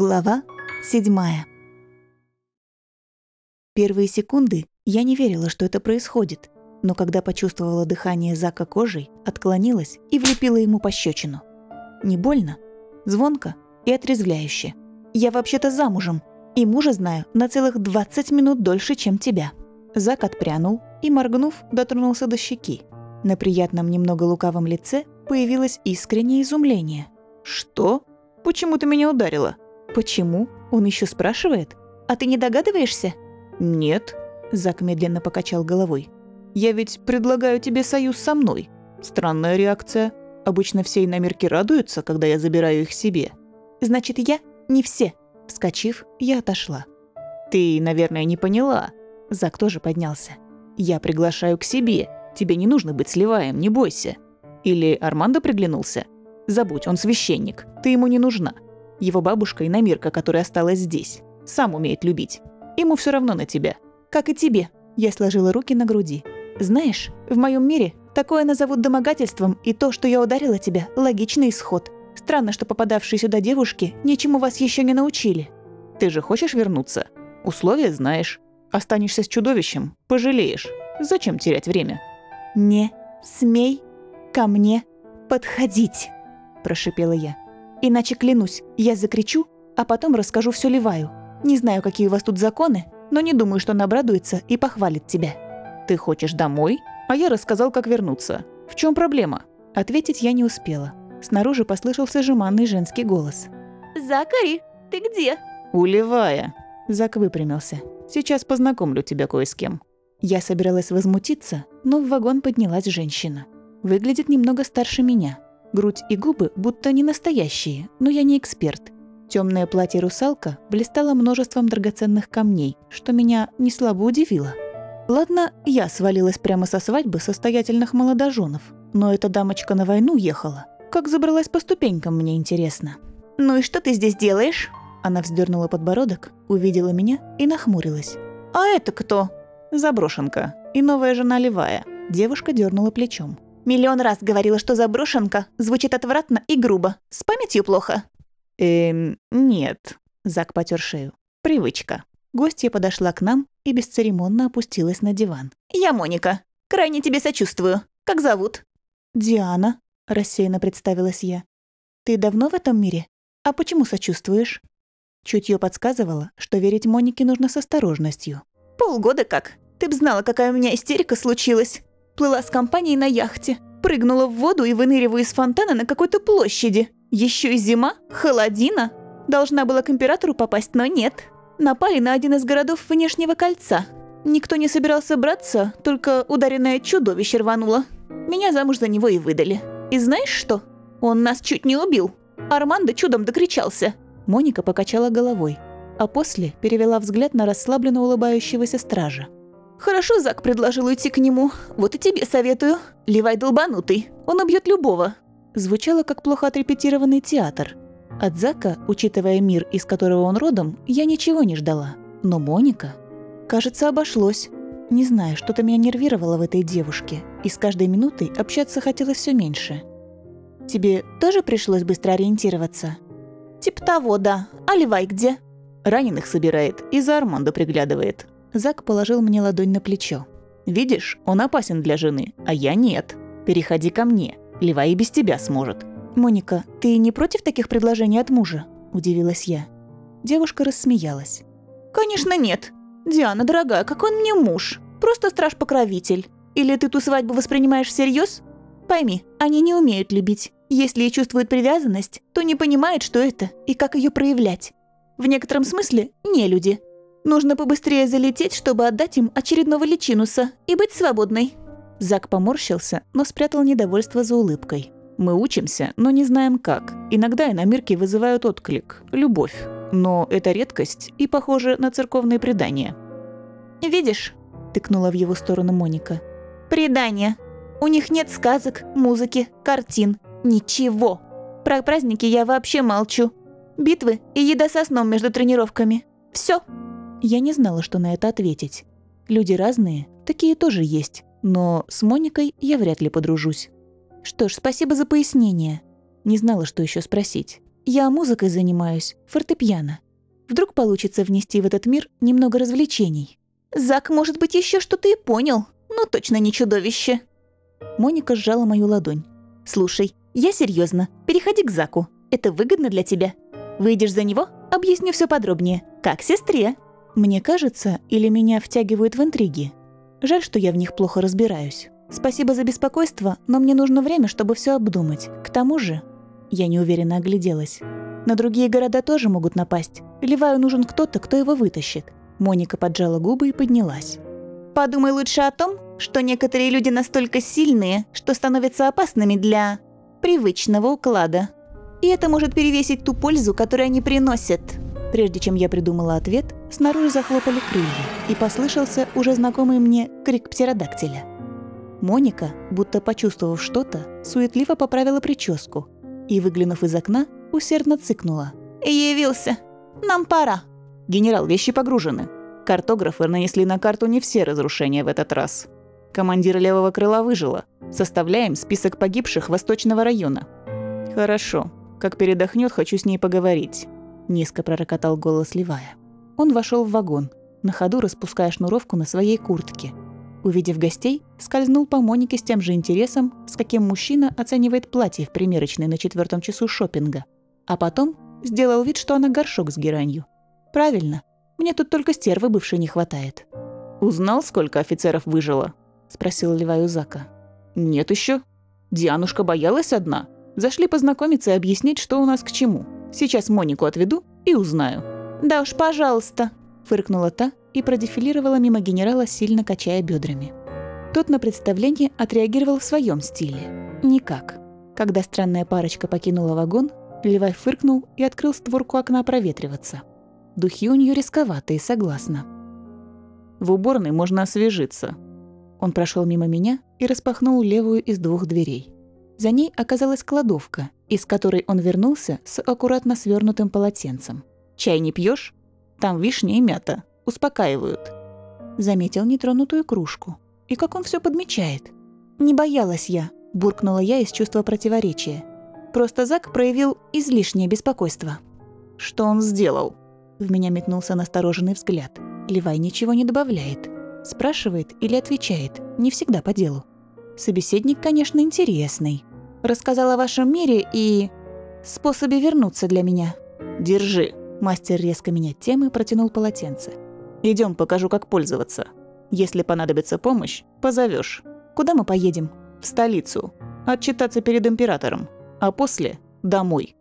Глава седьмая. Первые секунды я не верила, что это происходит, но когда почувствовала дыхание Зака кожей, отклонилась и влепила ему пощечину. Не больно, звонко и отрезвляюще. Я вообще-то замужем, и мужа знаю на целых 20 минут дольше, чем тебя. Зак отпрянул и, моргнув, дотронулся до щеки. На приятном немного лукавом лице появилось искреннее изумление. «Что? Почему ты меня ударила?» «Почему?» Он еще спрашивает. «А ты не догадываешься?» «Нет», – Зак медленно покачал головой. «Я ведь предлагаю тебе союз со мной. Странная реакция. Обычно все иномерки радуются, когда я забираю их себе». «Значит, я не все». Вскочив, я отошла. «Ты, наверное, не поняла». Зак тоже поднялся. «Я приглашаю к себе. Тебе не нужно быть сливаем, не бойся». Или Армандо приглянулся. «Забудь, он священник. Ты ему не нужна. Его бабушка и Намирка, которая осталась здесь. Сам умеет любить. Ему все равно на тебя. Как и тебе. Я сложила руки на груди. Знаешь, в моем мире такое назовут домогательством, и то, что я ударила тебя, логичный исход. Странно, что попадавшие сюда девушки ничему вас еще не научили. Ты же хочешь вернуться? Условия знаешь. Останешься с чудовищем, пожалеешь. Зачем терять время? Не смей ко мне подходить, прошипела я. Иначе, клянусь, я закричу, а потом расскажу все Леваю. Не знаю, какие у вас тут законы, но не думаю, что она обрадуется и похвалит тебя. Ты хочешь домой? А я рассказал, как вернуться. В чем проблема? Ответить я не успела. Снаружи послышался жеманный женский голос. «Закари, ты где?» «Улевая». Зак выпрямился. «Сейчас познакомлю тебя кое с кем». Я собиралась возмутиться, но в вагон поднялась женщина. Выглядит немного старше меня. Грудь и губы будто не настоящие, но я не эксперт. Темное платье русалка блистало множеством драгоценных камней, что меня не слабо удивило. Ладно, я свалилась прямо со свадьбы состоятельных молодоженов, но эта дамочка на войну ехала. Как забралась по ступенькам, мне интересно. «Ну и что ты здесь делаешь?» Она вздернула подбородок, увидела меня и нахмурилась. «А это кто?» «Заброшенка. И новая жена Левая». Девушка дернула плечом. Миллион раз говорила, что заброшенка звучит отвратно и грубо. С памятью плохо. Эм, нет. Зак потер шею. Привычка. Гостья подошла к нам и бесцеремонно опустилась на диван. «Я Моника. Крайне тебе сочувствую. Как зовут?» «Диана», – рассеянно представилась я. «Ты давно в этом мире? А почему сочувствуешь?» Чутье подсказывало, что верить Монике нужно с осторожностью. «Полгода как. Ты б знала, какая у меня истерика случилась. Плыла с компанией на яхте. Прыгнула в воду и выныриваю из фонтана на какой-то площади. Еще и зима, холодина. Должна была к императору попасть, но нет. Напали на один из городов внешнего кольца. Никто не собирался браться, только ударенное чудовище рвануло. Меня замуж за него и выдали. И знаешь что? Он нас чуть не убил. Армандо чудом докричался. Моника покачала головой, а после перевела взгляд на расслабленно улыбающегося стража. «Хорошо Зак предложил уйти к нему. Вот и тебе советую. Левай долбанутый. Он убьет любого». Звучало как плохо отрепетированный театр. От Зака, учитывая мир, из которого он родом, я ничего не ждала. Но Моника... Кажется, обошлось. Не знаю, что-то меня нервировало в этой девушке, и с каждой минутой общаться хотелось все меньше. «Тебе тоже пришлось быстро ориентироваться?» «Типа того, да. А Левай где?» Раненых собирает и за Армандо приглядывает. Зак положил мне ладонь на плечо. «Видишь, он опасен для жены, а я нет. Переходи ко мне. Лева и без тебя сможет». «Моника, ты не против таких предложений от мужа?» – удивилась я. Девушка рассмеялась. «Конечно нет. Диана, дорогая, какой он мне муж? Просто страж-покровитель. Или ты ту свадьбу воспринимаешь всерьез? Пойми, они не умеют любить. Если и чувствуют привязанность, то не понимают, что это и как ее проявлять. В некотором смысле не люди. Нужно побыстрее залететь, чтобы отдать им очередного личинуса и быть свободной». Зак поморщился, но спрятал недовольство за улыбкой. «Мы учимся, но не знаем как. Иногда иномирки вызывают отклик, любовь. Но это редкость и похоже на церковные предания». «Видишь?» – тыкнула в его сторону Моника. «Предания. У них нет сказок, музыки, картин. Ничего. Про праздники я вообще молчу. Битвы и еда со сном между тренировками. Все. Я не знала, что на это ответить. Люди разные, такие тоже есть, но с Моникой я вряд ли подружусь. Что ж, спасибо за пояснение. Не знала, что еще спросить. Я музыкой занимаюсь, фортепиано. Вдруг получится внести в этот мир немного развлечений. Зак, может быть, еще что-то и понял, но точно не чудовище. Моника сжала мою ладонь. Слушай, я серьезно. Переходи к Заку. Это выгодно для тебя. Выйдешь за него, объясню все подробнее. Как сестре. Мне кажется, или меня втягивают в интриги. Жаль, что я в них плохо разбираюсь. Спасибо за беспокойство, но мне нужно время, чтобы все обдумать. К тому же, я неуверенно огляделась. На другие города тоже могут напасть. Леваю нужен кто-то, кто его вытащит. Моника поджала губы и поднялась. Подумай лучше о том, что некоторые люди настолько сильные, что становятся опасными для привычного уклада. И это может перевесить ту пользу, которую они приносят. Прежде чем я придумала ответ, снаружи захлопали крылья, и послышался уже знакомый мне крик птеродактиля. Моника, будто почувствовав что-то, суетливо поправила прическу и, выглянув из окна, усердно цыкнула. «Явился! Нам пора!» «Генерал, вещи погружены. Картографы нанесли на карту не все разрушения в этот раз. Командир левого крыла выжила. Составляем список погибших Восточного района». «Хорошо. Как передохнет, хочу с ней поговорить», – низко пророкотал голос Левая. Он вошел в вагон, на ходу распуская шнуровку на своей куртке. Увидев гостей, скользнул по Монике с тем же интересом, с каким мужчина оценивает платье в примерочной на четвертом часу шопинга. А потом сделал вид, что она горшок с геранью. Правильно, мне тут только стервы бывшей не хватает. «Узнал, сколько офицеров выжило?» – спросил Левай у Зака. «Нет еще. Дианушка боялась одна. Зашли познакомиться и объяснить, что у нас к чему. Сейчас Монику отведу и узнаю». «Да уж, пожалуйста», – фыркнула та и продефилировала мимо генерала, сильно качая бедрами. Тот на представление отреагировал в своем стиле. Никак. Когда странная парочка покинула вагон, Левай фыркнул и открыл створку окна проветриваться. Духи у нее рисковатые, согласна. «В уборной можно освежиться». Он прошел мимо меня и распахнул левую из двух дверей. За ней оказалась кладовка, из которой он вернулся с аккуратно свернутым полотенцем. «Чай не пьешь? Там вишня и мята. Успокаивают». Заметил нетронутую кружку. И как он все подмечает. «Не боялась я», – буркнула я из чувства противоречия. Просто Зак проявил излишнее беспокойство. «Что он сделал?» В меня метнулся настороженный взгляд. Левай ничего не добавляет. Спрашивает или отвечает, не всегда по делу. Собеседник, конечно, интересный. Рассказал о вашем мире и... способе вернуться для меня. «Держи». Мастер резко менять темы протянул полотенце. Идем, покажу, как пользоваться. Если понадобится помощь, позовешь. Куда мы поедем? В столицу. Отчитаться перед императором. А после – домой.